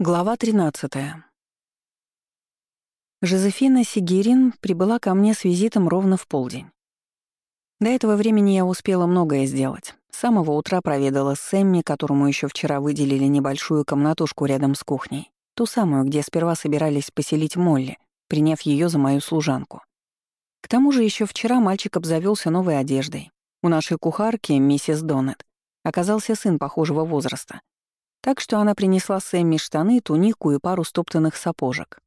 Глава 13. Жозефина Сигирин прибыла ко мне с визитом ровно в полдень. До этого времени я успела многое сделать. С самого утра проведала Сэмми, которому еще вчера выделили небольшую комнатушку рядом с кухней, ту самую, где сперва собирались поселить Молли, приняв ее за мою служанку. К тому же еще вчера мальчик обзавелся новой одеждой. У нашей кухарки, миссис Доннет, оказался сын похожего возраста — так что она принесла Сэмми штаны, тунику и пару стоптанных сапожек.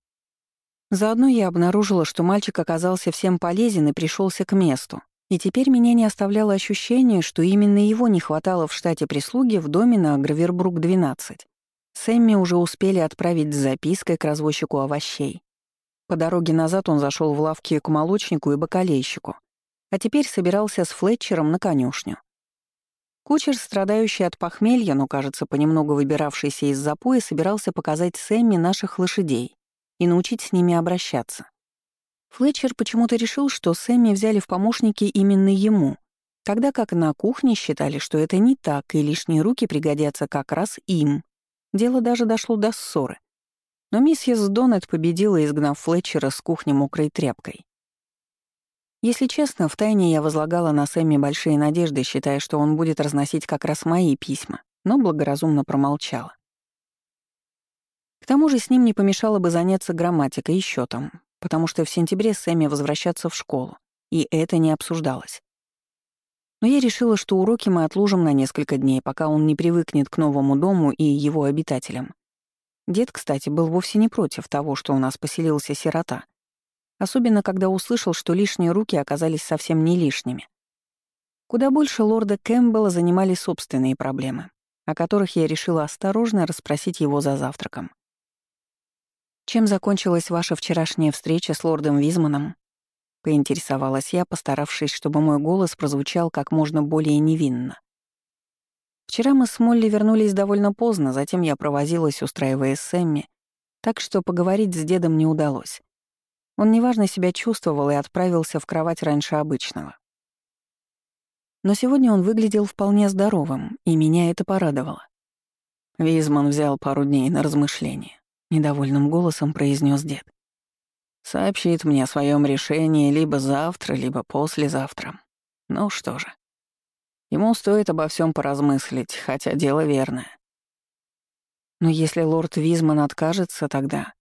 Заодно я обнаружила, что мальчик оказался всем полезен и пришелся к месту, и теперь меня не оставляло ощущение, что именно его не хватало в штате прислуги в доме на Гравербрук-12. Сэмми уже успели отправить с запиской к развозчику овощей. По дороге назад он зашел в лавки к молочнику и бакалейщику, а теперь собирался с Флетчером на конюшню. Кучер, страдающий от похмелья, но, кажется, понемногу выбиравшийся из запоя, собирался показать Сэмми наших лошадей и научить с ними обращаться. Флетчер почему-то решил, что Сэмми взяли в помощники именно ему, тогда как на кухне считали, что это не так, и лишние руки пригодятся как раз им. Дело даже дошло до ссоры. Но миссис Доннет победила, изгнав Флетчера с кухни мокрой тряпкой. Если честно, втайне я возлагала на Сэмми большие надежды, считая, что он будет разносить как раз мои письма, но благоразумно промолчала. К тому же с ним не помешало бы заняться грамматикой и счетом, потому что в сентябре Сэмми возвращаться в школу, и это не обсуждалось. Но я решила, что уроки мы отложим на несколько дней, пока он не привыкнет к новому дому и его обитателям. Дед, кстати, был вовсе не против того, что у нас поселился сирота — Особенно, когда услышал, что лишние руки оказались совсем не лишними. Куда больше лорда Кэмпбелла занимали собственные проблемы, о которых я решила осторожно расспросить его за завтраком. «Чем закончилась ваша вчерашняя встреча с лордом Визманом?» — поинтересовалась я, постаравшись, чтобы мой голос прозвучал как можно более невинно. Вчера мы с Молли вернулись довольно поздно, затем я провозилась, устраивая Сэмми, так что поговорить с дедом не удалось. Он неважно себя чувствовал и отправился в кровать раньше обычного. Но сегодня он выглядел вполне здоровым, и меня это порадовало. Визман взял пару дней на размышление. Недовольным голосом произнес дед. Сообщит мне о своем решении либо завтра, либо послезавтра. Ну что же. Ему стоит обо всем поразмыслить, хотя дело верное. Но если лорд Визман откажется, тогда...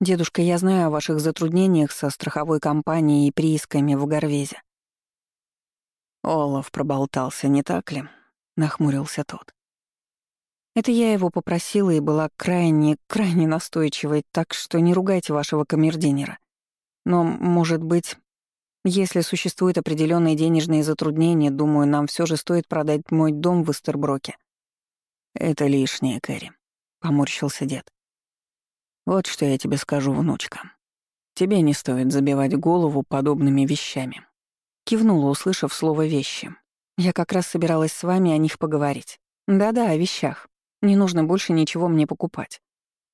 «Дедушка, я знаю о ваших затруднениях со страховой компанией и приисками в Горвезе». Олаф проболтался, не так ли? Нахмурился тот. Это я его попросила и была крайне, крайне настойчивой, так что не ругайте вашего камердинера. Но, может быть, если существуют определенные денежные затруднения, думаю, нам все же стоит продать мой дом в Истерброке. Это лишнее, Кэрри, поморщился дед. Вот что я тебе скажу, внучка. Тебе не стоит забивать голову подобными вещами. Кивнула, услышав слово «вещи». Я как раз собиралась с вами о них поговорить. Да-да, о вещах. Не нужно больше ничего мне покупать.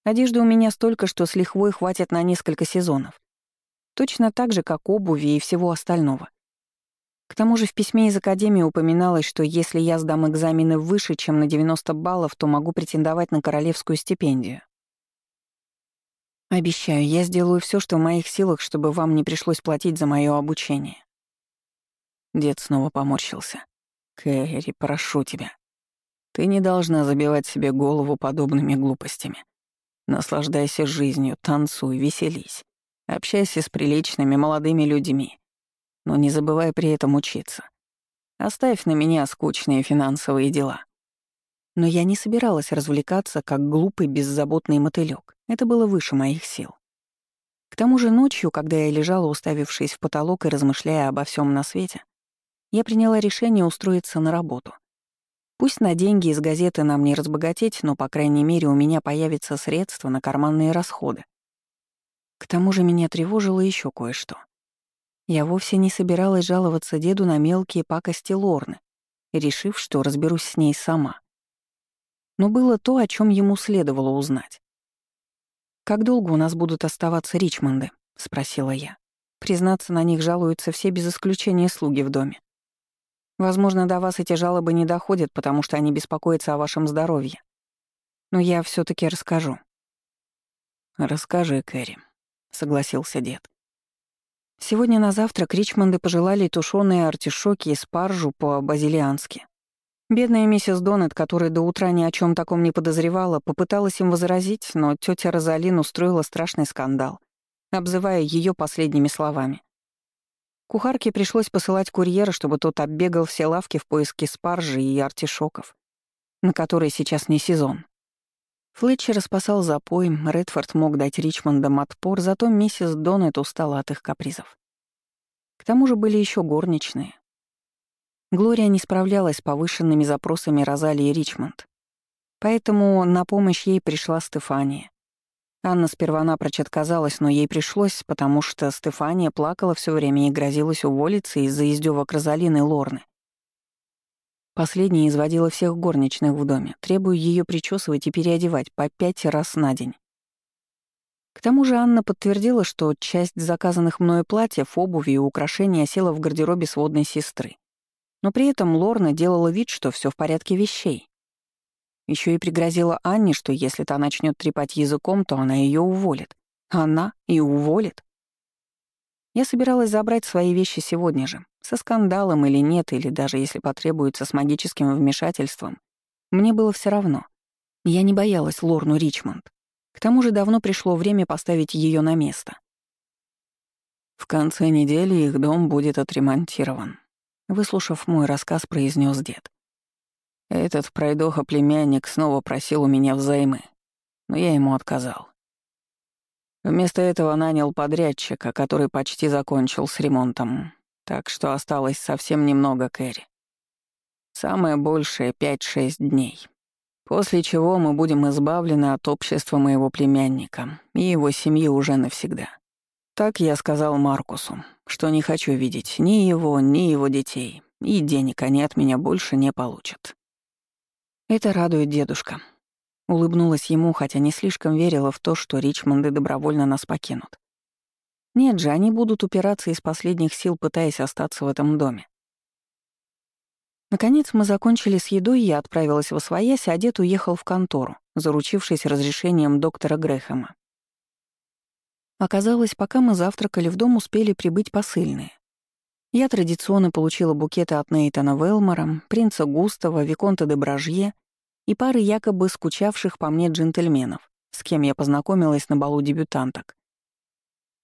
Одежды у меня столько, что с лихвой хватит на несколько сезонов. Точно так же, как обуви и всего остального. К тому же в письме из Академии упоминалось, что если я сдам экзамены выше, чем на 90 баллов, то могу претендовать на королевскую стипендию. Обещаю, я сделаю все, что в моих силах, чтобы вам не пришлось платить за мое обучение. Дед снова поморщился. Кэрри, прошу тебя. Ты не должна забивать себе голову подобными глупостями. Наслаждайся жизнью, танцуй, веселись. Общайся с приличными молодыми людьми. Но не забывай при этом учиться. Оставь на меня скучные финансовые дела. Но я не собиралась развлекаться, как глупый беззаботный мотылёк. Это было выше моих сил. К тому же ночью, когда я лежала, уставившись в потолок и размышляя обо всем на свете, я приняла решение устроиться на работу. Пусть на деньги из газеты нам не разбогатеть, но, по крайней мере, у меня появится средства на карманные расходы. К тому же меня тревожило еще кое-что. Я вовсе не собиралась жаловаться деду на мелкие пакости Лорны, решив, что разберусь с ней сама. Но было то, о чем ему следовало узнать. «Как долго у нас будут оставаться Ричмонды?» — спросила я. Признаться, на них жалуются все без исключения слуги в доме. Возможно, до вас эти жалобы не доходят, потому что они беспокоятся о вашем здоровье. Но я все таки расскажу. «Расскажи, Кэрри», — согласился дед. Сегодня на завтрак Ричмонды пожелали тушеные артишоки и спаржу по-базилиански. Бедная миссис Доннет, которая до утра ни о чем таком не подозревала, попыталась им возразить, но тетя Розалин устроила страшный скандал, обзывая ее последними словами. Кухарке пришлось посылать курьера, чтобы тот оббегал все лавки в поиске спаржи и артишоков, на которые сейчас не сезон. Флетчер спасал запой, Редфорд мог дать Ричмондам отпор, зато миссис Доннет устала от их капризов. К тому же были еще горничные. Глория не справлялась с повышенными запросами Розалии Ричмонд. Поэтому на помощь ей пришла Стефания. Анна сперва напрочь отказалась, но ей пришлось, потому что Стефания плакала все время и грозилась уволиться из-за издевок Розалины и Лорны. Последняя изводила всех горничных в доме, требуя ее причесывать и переодевать по пять раз на день. К тому же Анна подтвердила, что часть заказанных мною платьев, обуви и украшений осела в гардеробе сводной сестры. Но при этом Лорна делала вид, что все в порядке вещей. Еще и пригрозила Анне, что если та начнет трепать языком, то она ее уволит. Она и уволит. Я собиралась забрать свои вещи сегодня же, со скандалом или нет, или даже если потребуется с магическим вмешательством. Мне было все равно. Я не боялась Лорну Ричмонд. К тому же давно пришло время поставить ее на место. В конце недели их дом будет отремонтирован. Выслушав мой рассказ, произнес дед. Этот пройдоха-племянник снова просил у меня взаймы, но я ему отказал. Вместо этого нанял подрядчика, который почти закончил с ремонтом, так что осталось совсем немного Кэрри. Самое большее — пять-шесть дней. После чего мы будем избавлены от общества моего племянника и его семьи уже навсегда. Так я сказал Маркусу, что не хочу видеть ни его, ни его детей, и денег они от меня больше не получат. Это радует дедушка. Улыбнулась ему, хотя не слишком верила в то, что Ричмонды добровольно нас покинут. Нет же, они будут упираться из последних сил, пытаясь остаться в этом доме. Наконец мы закончили с едой, я отправилась в Освоясь, а дед уехал в контору, заручившись разрешением доктора Грэхэма. Оказалось, пока мы завтракали, в дом успели прибыть посыльные. Я традиционно получила букеты от Нейтана Велмора, принца Густава, Виконта де Бражье и пары якобы скучавших по мне джентльменов, с кем я познакомилась на балу дебютанток.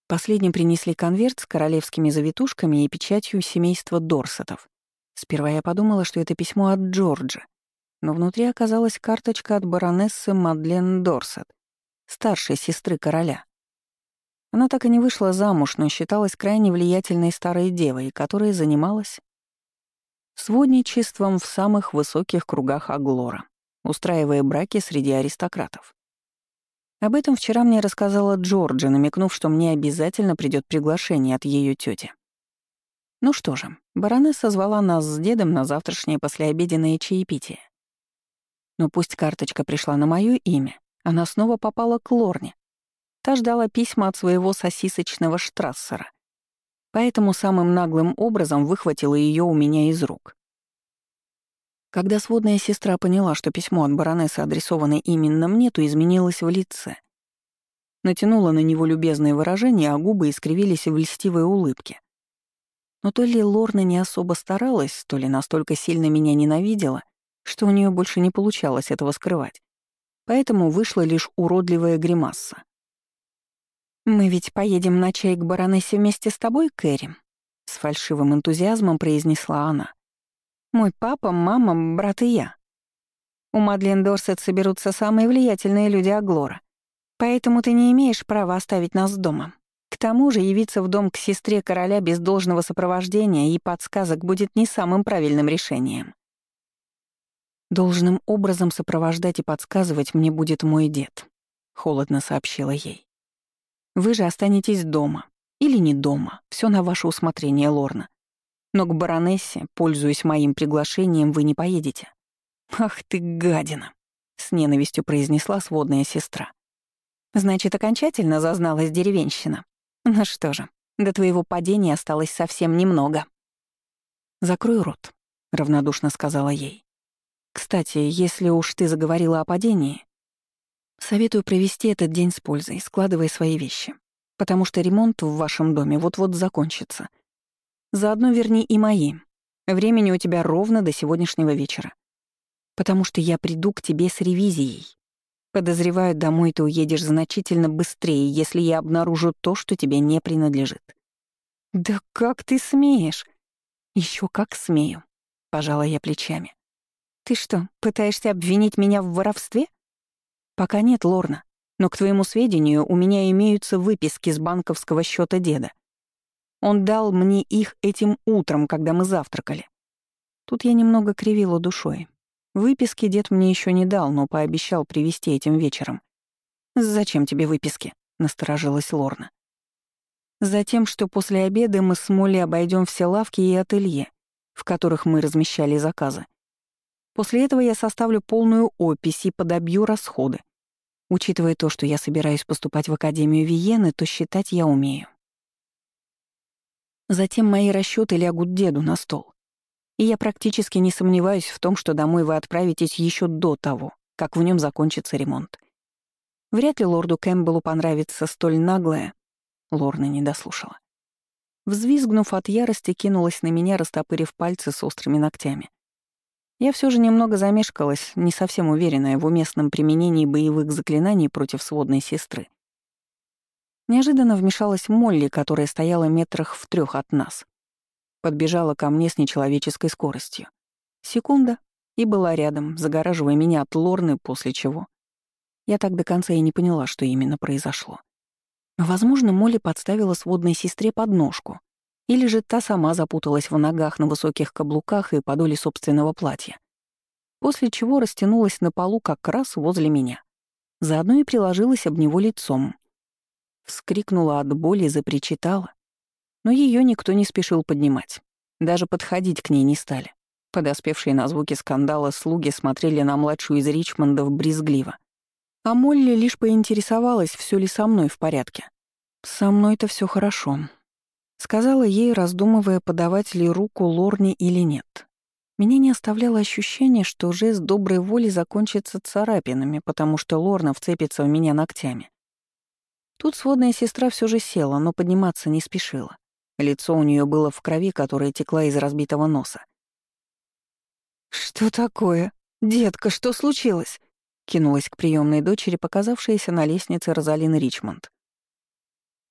Последним принесли конверт с королевскими завитушками и печатью семейства Дорсетов. Сперва я подумала, что это письмо от Джорджа, но внутри оказалась карточка от баронессы Мадлен Дорсет, старшей сестры короля. Она так и не вышла замуж, но считалась крайне влиятельной старой девой, которая занималась сводничеством в самых высоких кругах Аглора, устраивая браки среди аристократов. Об этом вчера мне рассказала Джорджи, намекнув, что мне обязательно придет приглашение от ее тети. Ну что же, баронесса звала нас с дедом на завтрашнее послеобеденное чаепитие. Но пусть карточка пришла на моё имя, она снова попала к Лорне, Та ждала письма от своего сосисочного штрассера. Поэтому самым наглым образом выхватила ее у меня из рук. Когда сводная сестра поняла, что письмо от баронессы адресовано именно мне, то изменилась в лице. Натянула на него любезные выражения, а губы искривились в льстивой улыбке. Но то ли Лорна не особо старалась, то ли настолько сильно меня ненавидела, что у нее больше не получалось этого скрывать. Поэтому вышла лишь уродливая гримаса. «Мы ведь поедем на чай к баронессе вместе с тобой, Кэрри?» — с фальшивым энтузиазмом произнесла она. «Мой папа, мама, брат и я. У Мадлен Дорсет соберутся самые влиятельные люди Аглора, поэтому ты не имеешь права оставить нас дома. К тому же явиться в дом к сестре короля без должного сопровождения и подсказок будет не самым правильным решением. «Должным образом сопровождать и подсказывать мне будет мой дед», — холодно сообщила ей. Вы же останетесь дома. Или не дома. Все на ваше усмотрение, Лорна. Но к баронессе, пользуясь моим приглашением, вы не поедете. «Ах ты, гадина!» — с ненавистью произнесла сводная сестра. «Значит, окончательно зазналась деревенщина. Ну что же, до твоего падения осталось совсем немного». «Закрой рот», — равнодушно сказала ей. «Кстати, если уж ты заговорила о падении, Советую провести этот день с пользой, складывая свои вещи. Потому что ремонт в вашем доме вот-вот закончится. Заодно верни и мои. Времени у тебя ровно до сегодняшнего вечера. Потому что я приду к тебе с ревизией. Подозреваю, домой ты уедешь значительно быстрее, если я обнаружу то, что тебе не принадлежит. Да как ты смеешь? Еще как смею, пожала я плечами. Ты что, пытаешься обвинить меня в воровстве? Пока нет, Лорна. Но, к твоему сведению, у меня имеются выписки с банковского счета деда. Он дал мне их этим утром, когда мы завтракали. Тут я немного кривила душой. Выписки дед мне еще не дал, но пообещал привезти этим вечером. «Зачем тебе выписки?» — насторожилась Лорна. «Затем, что после обеда мы с Молли обойдем все лавки и ателье, в которых мы размещали заказы. После этого я составлю полную опись и подобью расходы. Учитывая то, что я собираюсь поступать в Академию Виены, то считать я умею. Затем мои расчеты лягут деду на стол. И я практически не сомневаюсь в том, что домой вы отправитесь еще до того, как в нем закончится ремонт. Вряд ли лорду Кэмпбеллу понравится столь наглое. Лорна не дослушала. Взвизгнув от ярости, кинулась на меня, растопырив пальцы с острыми ногтями. Я все же немного замешкалась, не совсем уверенная в уместном применении боевых заклинаний против сводной сестры. Неожиданно вмешалась Молли, которая стояла метрах в трех от нас. Подбежала ко мне с нечеловеческой скоростью. Секунда, и была рядом, загораживая меня от Лорны, после чего... Я так до конца и не поняла, что именно произошло. Возможно, Молли подставила сводной сестре подножку, или же та сама запуталась в ногах на высоких каблуках и подоле собственного платья. После чего растянулась на полу как раз возле меня. Заодно и приложилась об него лицом. Вскрикнула от боли, и запричитала. Но ее никто не спешил поднимать. Даже подходить к ней не стали. Подоспевшие на звуки скандала слуги смотрели на младшую из Ричмондов брезгливо. А Молли лишь поинтересовалась, все ли со мной в порядке. «Со мной-то все хорошо», Сказала ей, раздумывая, подавать ли руку Лорне или нет. Меня не оставляло ощущение, что жест доброй воли закончится царапинами, потому что Лорна вцепится в меня ногтями. Тут сводная сестра все же села, но подниматься не спешила. Лицо у нее было в крови, которая текла из разбитого носа. «Что такое? Детка, что случилось?» кинулась к приемной дочери, показавшейся на лестнице Розалины Ричмонд.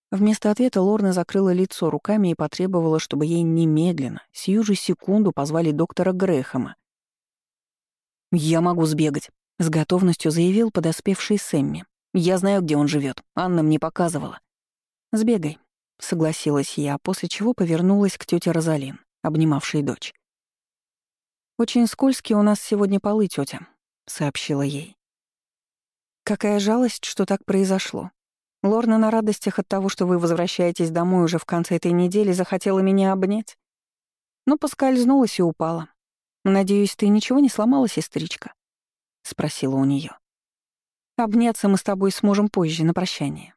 Вместо ответа Лорна закрыла лицо руками и потребовала, чтобы ей немедленно, сию же секунду позвали доктора Грэхэма. «Я могу сбегать», — с готовностью заявил подоспевший Сэмми. «Я знаю, где он живет. Анна мне показывала». «Сбегай», — согласилась я, после чего повернулась к тете Розалин, обнимавшей дочь. «Очень скользкие у нас сегодня полы, тетя, сообщила ей. «Какая жалость, что так произошло. Лорна на радостях от того, что вы возвращаетесь домой уже в конце этой недели, захотела меня обнять. Но поскользнулась и упала. «Надеюсь, ты ничего не сломала, сестричка?» — спросила у нее. «Обняться мы с тобой сможем позже, на прощание».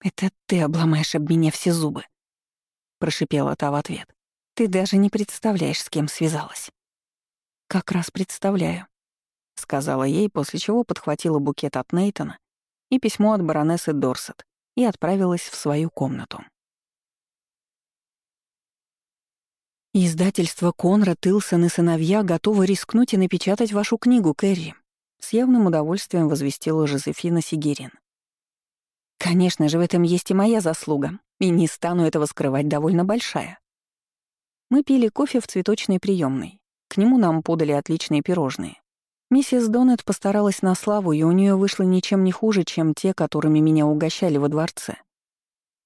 «Это ты обломаешь об меня все зубы», — прошипела та в ответ. «Ты даже не представляешь, с кем связалась». «Как раз представляю», — сказала ей, после чего подхватила букет от Нейтона и письмо от баронессы Дорсет и отправилась в свою комнату. Издательство «Конрад, Илсон и сыновья» готовы рискнуть и напечатать вашу книгу, Кэрри. С явным удовольствием возвестила Жозефина Сигерин. Конечно же, в этом есть и моя заслуга, и не стану этого скрывать, довольно большая. Мы пили кофе в цветочной приемной. К нему нам подали отличные пирожные. Миссис Доннет постаралась на славу, и у нее вышло ничем не хуже, чем те, которыми меня угощали во дворце.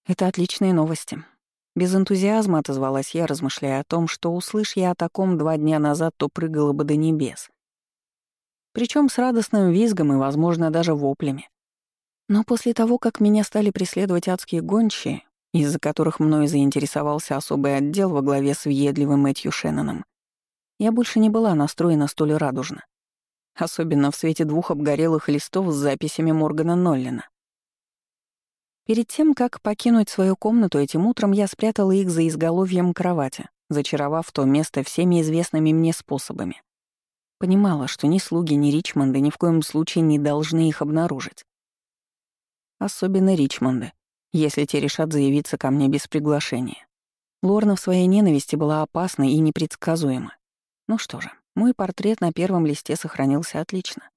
Это отличные новости. Без энтузиазма отозвалась я, размышляя о том, что, услышь я о таком два дня назад, то прыгала бы до небес. Причем с радостным визгом и, возможно, даже воплями. Но после того, как меня стали преследовать адские гончие, из-за которых мною заинтересовался особый отдел во главе с въедливым Мэтью Шенноном, я больше не была настроена столь радужно особенно в свете двух обгорелых листов с записями Моргана Ноллина. Перед тем, как покинуть свою комнату этим утром, я спрятала их за изголовьем кровати, зачаровав то место всеми известными мне способами. Понимала, что ни слуги, ни Ричмонды ни в коем случае не должны их обнаружить. Особенно Ричмонды, если те решат заявиться ко мне без приглашения. Лорна в своей ненависти была опасна и непредсказуема. Ну что же, мой портрет на первом листе сохранился отлично.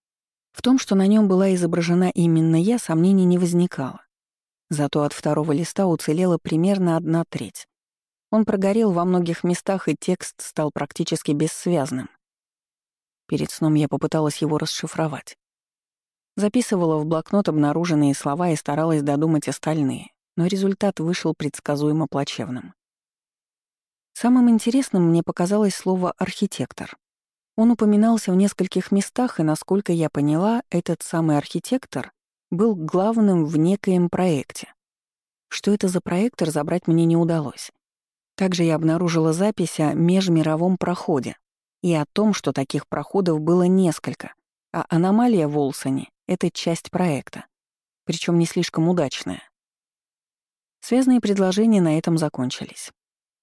В том, что на нем была изображена именно я, сомнений не возникало. Зато от второго листа уцелела примерно одна треть. Он прогорел во многих местах, и текст стал практически бессвязным. Перед сном я попыталась его расшифровать. Записывала в блокнот обнаруженные слова и старалась додумать остальные, но результат вышел предсказуемо плачевным. Самым интересным мне показалось слово «архитектор». Он упоминался в нескольких местах, и, насколько я поняла, этот самый архитектор был главным в некоем проекте. Что это за проект, разобрать мне не удалось. Также я обнаружила запись о межмировом проходе и о том, что таких проходов было несколько, а аномалия в Олсоне — это часть проекта, причем не слишком удачная. Связанные предложения на этом закончились.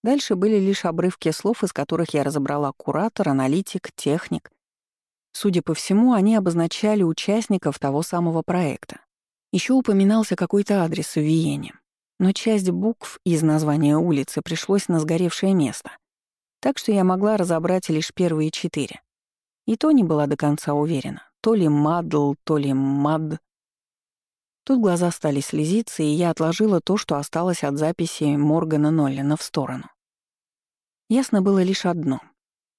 Дальше были лишь обрывки слов, из которых я разобрала куратор, аналитик, техник. Судя по всему, они обозначали участников того самого проекта. Еще упоминался какой-то адрес в Виене, но часть букв из названия улицы пришлось на сгоревшее место. Так что я могла разобрать лишь первые четыре. И то не была до конца уверена. То ли Мадл, то ли Мад. Тут глаза стали слезиться, и я отложила то, что осталось от записи Моргана Ноллина в сторону. Ясно было лишь одно.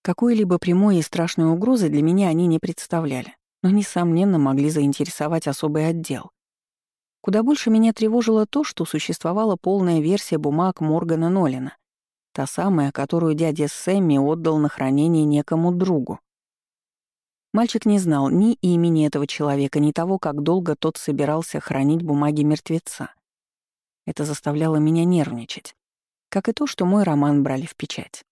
Какой-либо прямой и страшной угрозы для меня они не представляли, но, несомненно, могли заинтересовать особый отдел. Куда больше меня тревожило то, что существовала полная версия бумаг Моргана Ноллина, та самая, которую дядя Сэмми отдал на хранение некому другу. Мальчик не знал ни имени этого человека, ни того, как долго тот собирался хранить бумаги мертвеца. Это заставляло меня нервничать, как и то, что мой роман брали в печать.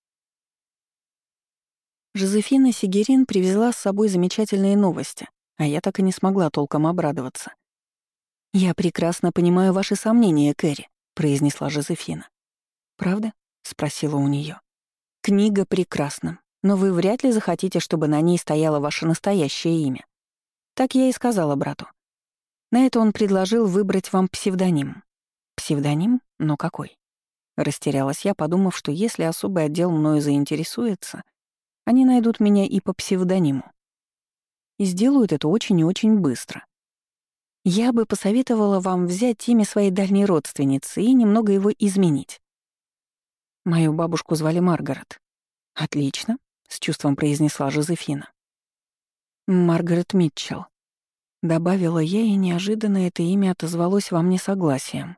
Жозефина Сигерин привезла с собой замечательные новости, а я так и не смогла толком обрадоваться. «Я прекрасно понимаю ваши сомнения, Кэрри», — произнесла Жозефина. «Правда?» — спросила у нее. «Книга прекрасна, но вы вряд ли захотите, чтобы на ней стояло ваше настоящее имя. Так я и сказала брату. На это он предложил выбрать вам псевдоним. Псевдоним? Но какой? Растерялась я, подумав, что если особый отдел мною заинтересуется, они найдут меня и по псевдониму. И сделают это очень и очень быстро. Я бы посоветовала вам взять имя своей дальней родственницы и немного его изменить. Мою бабушку звали Маргарет. Отлично, с чувством произнесла Жозефина. Маргарет Митчелл. Добавила я, и неожиданно это имя отозвалось во мне согласием.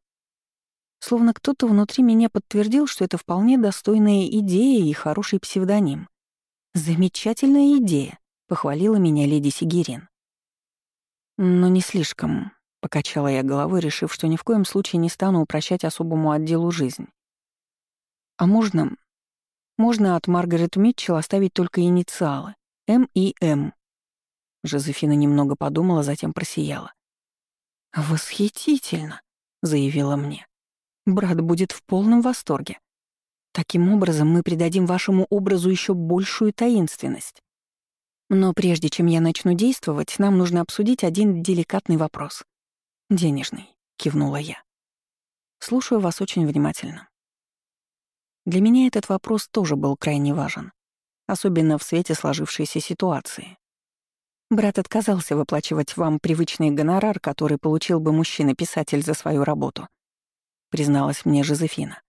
Словно кто-то внутри меня подтвердил, что это вполне достойная идея и хороший псевдоним. «Замечательная идея», — похвалила меня леди Сигирин. «Но не слишком», — покачала я головой, решив, что ни в коем случае не стану упрощать особому отделу жизнь. «А можно можно от Маргарет Митчелл оставить только инициалы — М и М. Жозефина немного подумала, затем просияла. «Восхитительно», — заявила мне. «Брат будет в полном восторге. Таким образом мы придадим вашему образу еще большую таинственность. Но прежде чем я начну действовать, нам нужно обсудить один деликатный вопрос. Денежный», — кивнула я. «Слушаю вас очень внимательно. Для меня этот вопрос тоже был крайне важен, особенно в свете сложившейся ситуации. Брат отказался выплачивать вам привычный гонорар, который получил бы мужчина-писатель за свою работу, призналась мне Жозефина.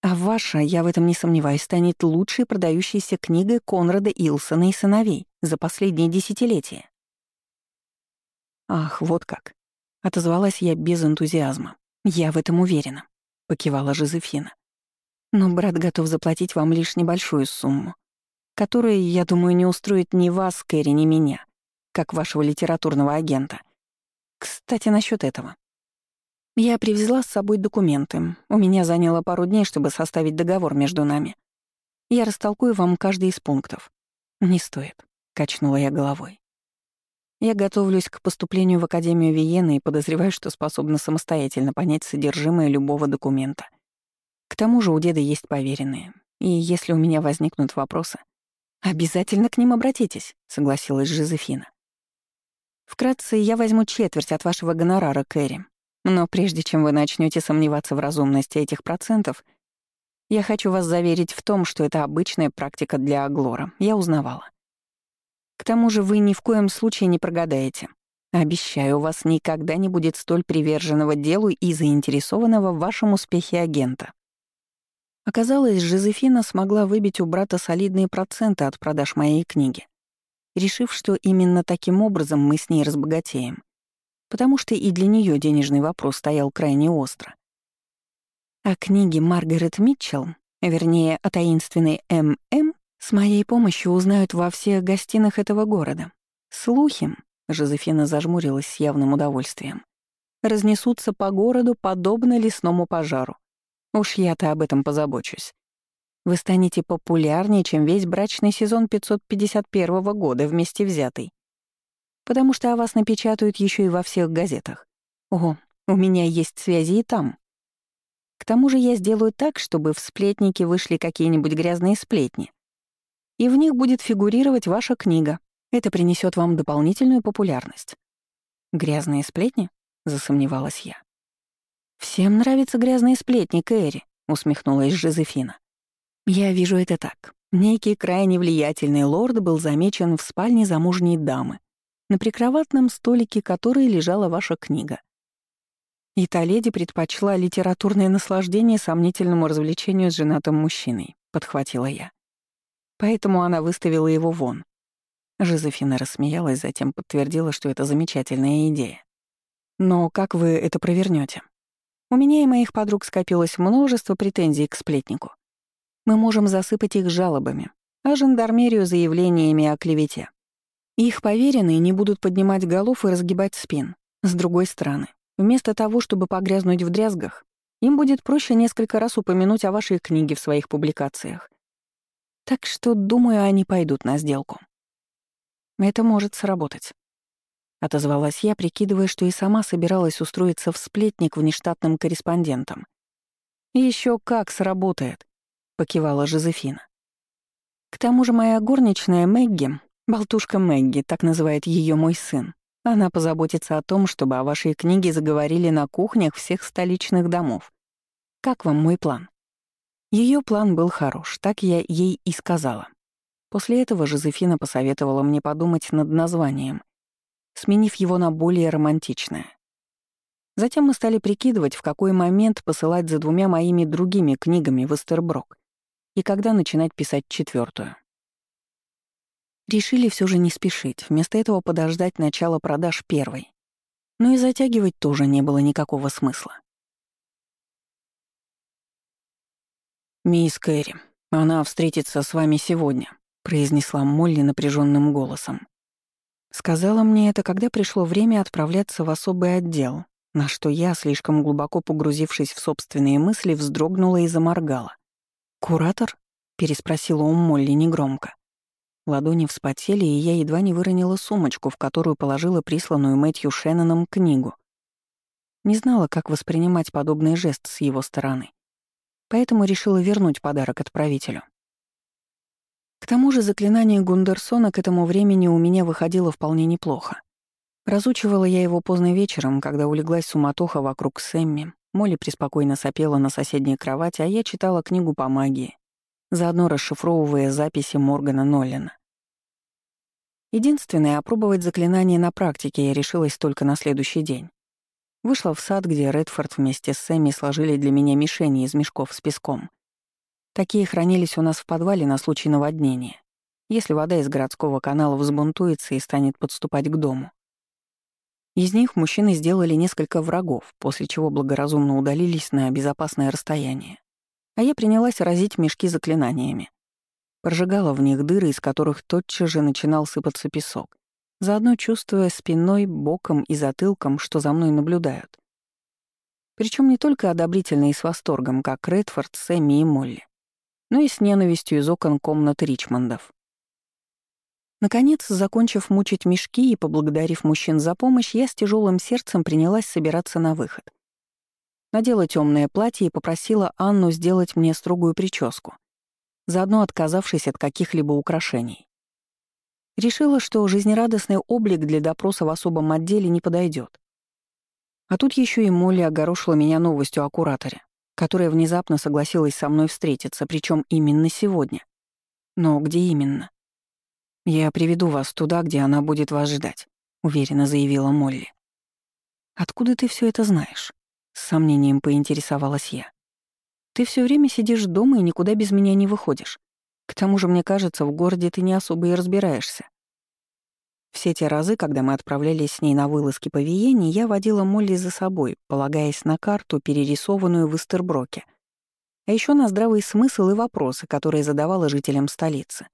А ваша, я в этом не сомневаюсь, станет лучшей продающейся книгой Конрада Илсона и сыновей за последние десятилетия. Ах, вот как. Отозвалась я без энтузиазма. Я в этом уверена, покивала Жозефина. Но брат готов заплатить вам лишь небольшую сумму, которая, я думаю, не устроит ни вас, Кэрри, ни меня, как вашего литературного агента. Кстати, насчет этого. Я привезла с собой документы. У меня заняло пару дней, чтобы составить договор между нами. Я растолкую вам каждый из пунктов. Не стоит, качнула я головой. Я готовлюсь к поступлению в Академию Виены и подозреваю, что способна самостоятельно понять содержимое любого документа — к тому же у деда есть поверенные, и если у меня возникнут вопросы, «Обязательно к ним обратитесь», — согласилась Жозефина. «Вкратце, я возьму четверть от вашего гонорара, Кэрри. Но прежде чем вы начнете сомневаться в разумности этих процентов, я хочу вас заверить в том, что это обычная практика для Аглора. Я узнавала. К тому же вы ни в коем случае не прогадаете. Обещаю, у вас никогда не будет столь приверженного делу и заинтересованного в вашем успехе агента. Оказалось, Жозефина смогла выбить у брата солидные проценты от продаж моей книги, решив, что именно таким образом мы с ней разбогатеем, потому что и для нее денежный вопрос стоял крайне остро. О книге Маргарет Митчелл, вернее, о таинственной М.М., с моей помощью узнают во всех гостинах этого города. Слухи, Жозефина зажмурилась с явным удовольствием, разнесутся по городу подобно лесному пожару. Уж я-то об этом позабочусь. Вы станете популярнее, чем весь брачный сезон 551 года вместе взятый. Потому что о вас напечатают еще и во всех газетах. О, у меня есть связи и там. К тому же я сделаю так, чтобы в сплетнике вышли какие-нибудь грязные сплетни. И в них будет фигурировать ваша книга. Это принесет вам дополнительную популярность. «Грязные сплетни?» — засомневалась я. «Всем нравятся грязные сплетни, Кэрри», — усмехнулась Жозефина. «Я вижу это так. Некий крайне влиятельный лорд был замечен в спальне замужней дамы, на прикроватном столике которой лежала ваша книга. И та леди предпочла литературное наслаждение сомнительному развлечению с женатым мужчиной», — подхватила я. Поэтому она выставила его вон. Жозефина рассмеялась, затем подтвердила, что это замечательная идея. «Но как вы это провернете? У меня и моих подруг скопилось множество претензий к сплетнику. Мы можем засыпать их жалобами, а жандармерию заявлениями о клевете. Их поверенные не будут поднимать голов и разгибать спин. С другой стороны, вместо того, чтобы погрязнуть в дрязгах, им будет проще несколько раз упомянуть о вашей книге в своих публикациях. Так что, думаю, они пойдут на сделку. Это может сработать. Отозвалась я, прикидывая, что и сама собиралась устроиться в сплетник внештатным корреспондентом. Еще как сработает», — покивала Жозефина. «К тому же моя горничная Мэгги, болтушка Мэгги, так называет ее мой сын, она позаботится о том, чтобы о вашей книге заговорили на кухнях всех столичных домов. Как вам мой план?» Ее план был хорош, так я ей и сказала. После этого Жозефина посоветовала мне подумать над названием сменив его на более романтичное. Затем мы стали прикидывать, в какой момент посылать за двумя моими другими книгами в Эстерброк и когда начинать писать четвертую. Решили все же не спешить, вместо этого подождать начала продаж первой. Но и затягивать тоже не было никакого смысла. «Мисс Кэрри, она встретится с вами сегодня», — произнесла Молли напряженным голосом. Сказала мне это, когда пришло время отправляться в особый отдел, на что я, слишком глубоко погрузившись в собственные мысли, вздрогнула и заморгала. «Куратор?» — переспросила у Молли негромко. Ладони вспотели, и я едва не выронила сумочку, в которую положила присланную Мэтью Шенноном книгу. Не знала, как воспринимать подобный жест с его стороны. Поэтому решила вернуть подарок отправителю. К тому же заклинание Гундерсона к этому времени у меня выходило вполне неплохо. Разучивала я его поздно вечером, когда улеглась суматоха вокруг Сэмми. Молли преспокойно сопела на соседней кровати, а я читала книгу по магии, заодно расшифровывая записи Моргана Ноллина. Единственное, опробовать заклинание на практике я решилась только на следующий день. Вышла в сад, где Редфорд вместе с Сэмми сложили для меня мишени из мешков с песком. Такие хранились у нас в подвале на случай наводнения, если вода из городского канала взбунтуется и станет подступать к дому. Из них мужчины сделали несколько врагов, после чего благоразумно удалились на безопасное расстояние. А я принялась разить мешки заклинаниями. Прожигала в них дыры, из которых тотчас же начинал сыпаться песок, заодно чувствуя спиной, боком и затылком, что за мной наблюдают. Причем не только одобрительно и с восторгом, как Редфорд, Сэмми и Молли но и с ненавистью из окон комнат Ричмондов. Наконец, закончив мучить мешки и поблагодарив мужчин за помощь, я с тяжелым сердцем принялась собираться на выход. Надела темное платье и попросила Анну сделать мне строгую прическу. заодно отказавшись от каких-либо украшений. Решила, что жизнерадостный облик для допроса в особом отделе не подойдет. А тут еще и Молли огорошила меня новостью о кураторе, которая внезапно согласилась со мной встретиться, причем именно сегодня. Но где именно? «Я приведу вас туда, где она будет вас ждать», — уверенно заявила Молли. «Откуда ты все это знаешь?» — с сомнением поинтересовалась я. «Ты все время сидишь дома и никуда без меня не выходишь. К тому же, мне кажется, в городе ты не особо и разбираешься». Все те разы, когда мы отправлялись с ней на вылазки по Виене, я водила Молли за собой, полагаясь на карту, перерисованную в Истерброке, а еще на здравый смысл и вопросы, которые задавала жителям столицы.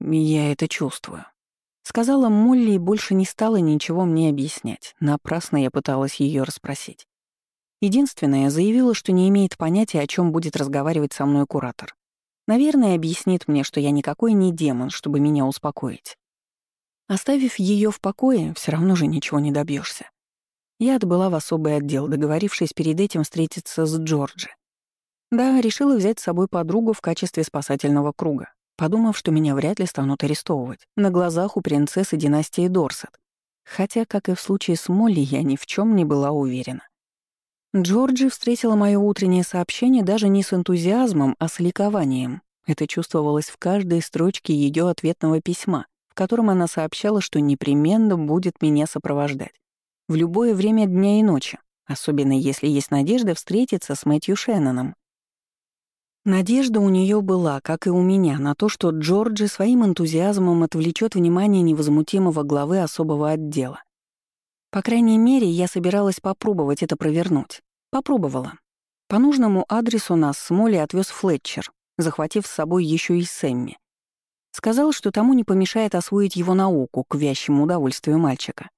«Я это чувствую», — сказала Молли и больше не стала ничего мне объяснять. Напрасно я пыталась ее расспросить. Единственное, заявила, что не имеет понятия, о чем будет разговаривать со мной куратор. Наверное, объяснит мне, что я никакой не демон, чтобы меня успокоить. Оставив ее в покое, все равно же ничего не добьешься. Я отбыла в особый отдел, договорившись перед этим встретиться с Джорджи. Да, решила взять с собой подругу в качестве спасательного круга, подумав, что меня вряд ли станут арестовывать на глазах у принцессы династии Дорсет. Хотя, как и в случае с Молли, я ни в чем не была уверена. Джорджи встретила мое утреннее сообщение даже не с энтузиазмом, а с ликованием. Это чувствовалось в каждой строчке ее ответного письма — котором она сообщала, что непременно будет меня сопровождать. В любое время дня и ночи, особенно если есть надежда встретиться с Мэтью Шенноном. Надежда у нее была, как и у меня, на то, что Джорджи своим энтузиазмом отвлечет внимание невозмутимого главы особого отдела. По крайней мере, я собиралась попробовать это провернуть. Попробовала. По нужному адресу нас с Молли отвез Флетчер, захватив с собой еще и Сэмми. Сказал, что тому не помешает освоить его науку к вящему удовольствию мальчика.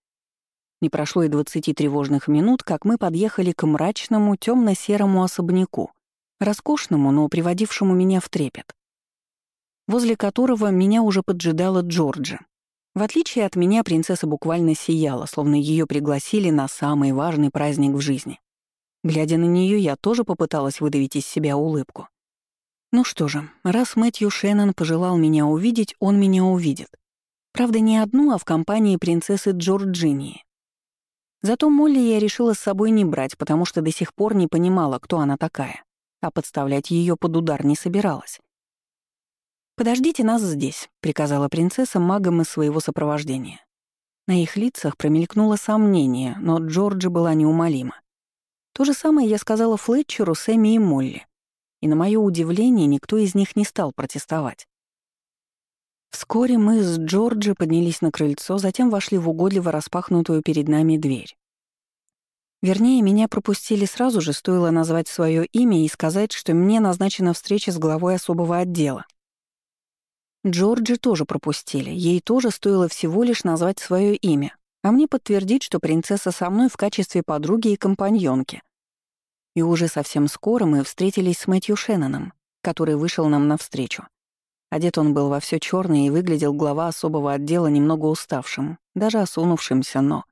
Не прошло и двадцати тревожных минут, как мы подъехали к мрачному темно серому особняку, роскошному, но приводившему меня в трепет, возле которого меня уже поджидала Джорджи. В отличие от меня, принцесса буквально сияла, словно ее пригласили на самый важный праздник в жизни. Глядя на нее, я тоже попыталась выдавить из себя улыбку. Ну что же, раз Мэтью Шеннон пожелал меня увидеть, он меня увидит. Правда, не одну, а в компании принцессы Джорджинии. Зато Молли я решила с собой не брать, потому что до сих пор не понимала, кто она такая, а подставлять ее под удар не собиралась. «Подождите нас здесь», — приказала принцесса магам из своего сопровождения. На их лицах промелькнуло сомнение, но Джорджи была неумолима. То же самое я сказала Флетчеру, Сэмми и Молли и, на мое удивление, никто из них не стал протестовать. Вскоре мы с Джорджи поднялись на крыльцо, затем вошли в угодливо распахнутую перед нами дверь. Вернее, меня пропустили сразу же, стоило назвать свое имя и сказать, что мне назначена встреча с главой особого отдела. Джорджи тоже пропустили, ей тоже стоило всего лишь назвать свое имя, а мне подтвердить, что принцесса со мной в качестве подруги и компаньонки. И уже совсем скоро мы встретились с Мэтью Шенноном, который вышел нам навстречу. Одет он был во все черное и выглядел глава особого отдела немного уставшим, даже осунувшимся, но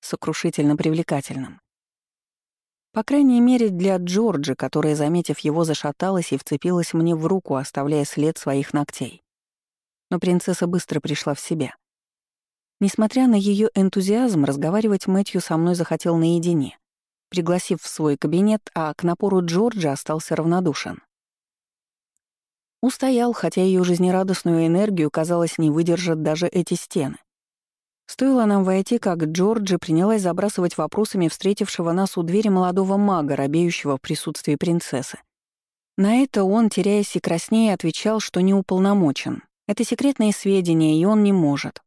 сокрушительно привлекательным. По крайней мере, для Джорджи, которая, заметив его, зашаталась и вцепилась мне в руку, оставляя след своих ногтей. Но принцесса быстро пришла в себя. Несмотря на ее энтузиазм, разговаривать Мэтью со мной захотел наедине пригласив в свой кабинет, а к напору Джорджа остался равнодушен. Устоял, хотя ее жизнерадостную энергию, казалось, не выдержат даже эти стены. Стоило нам войти, как Джорджи принялась забрасывать вопросами встретившего нас у двери молодого мага, робеющего в присутствии принцессы. На это он, теряясь и краснее, отвечал, что не уполномочен. Это секретные сведения, и он не может.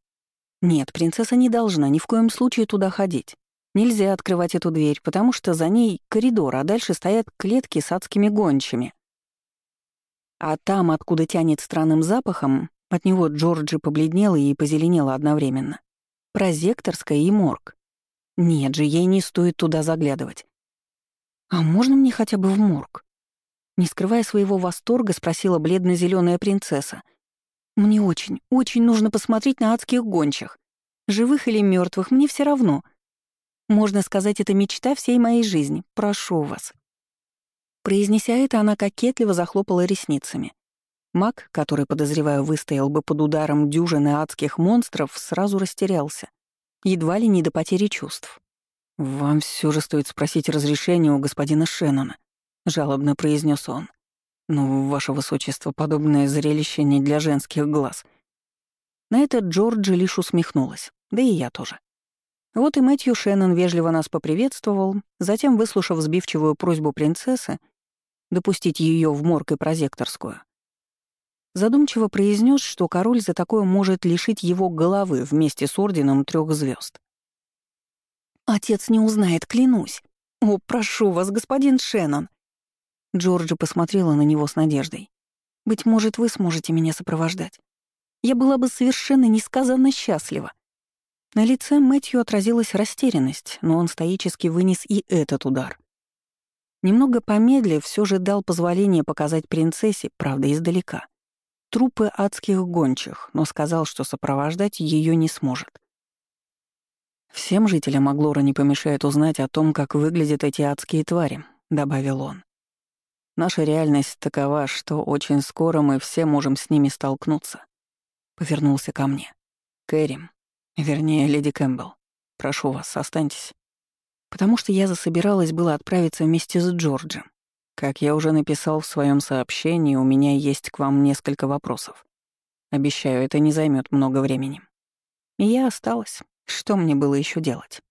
Нет, принцесса не должна ни в коем случае туда ходить. Нельзя открывать эту дверь, потому что за ней коридор, а дальше стоят клетки с адскими гончими. А там, откуда тянет странным запахом, от него Джорджи побледнела и позеленела одновременно. Прозекторская и морг. Нет же, ей не стоит туда заглядывать. «А можно мне хотя бы в морг?» Не скрывая своего восторга, спросила бледно зеленая принцесса. «Мне очень, очень нужно посмотреть на адских гончих. Живых или мертвых, мне все равно. Можно сказать, это мечта всей моей жизни. Прошу вас». Произнеся это, она кокетливо захлопала ресницами. Маг, который, подозреваю, выстоял бы под ударом дюжины адских монстров, сразу растерялся. Едва ли не до потери чувств. «Вам все же стоит спросить разрешения у господина Шеннона», — жалобно произнес он. «Ну, ваше высочество, подобное зрелище не для женских глаз». На это Джорджи лишь усмехнулась, да и я тоже. Вот и Мэтью Шеннон вежливо нас поприветствовал, затем, выслушав сбивчивую просьбу принцессы, допустить ее в морг и прозекторскую, задумчиво произнес, что король за такое может лишить его головы вместе с орденом трех звезд. «Отец не узнает, клянусь. О, прошу вас, господин Шеннон!» Джорджи посмотрела на него с надеждой. «Быть может, вы сможете меня сопровождать. Я была бы совершенно несказанно счастлива». На лице Мэтью отразилась растерянность, но он стоически вынес и этот удар. Немного помедлив, все же дал позволение показать принцессе, правда, издалека — трупы адских гончих, но сказал, что сопровождать ее не сможет. «Всем жителям Аглора не помешает узнать о том, как выглядят эти адские твари», — добавил он. «Наша реальность такова, что очень скоро мы все можем с ними столкнуться». Повернулся ко мне. «Кэрри, вернее, леди Кэмпбелл, прошу вас, останьтесь». Потому что я засобиралась было отправиться вместе с Джорджем. Как я уже написал в своем сообщении, у меня есть к вам несколько вопросов. Обещаю, это не займет много времени. И я осталась. Что мне было еще делать?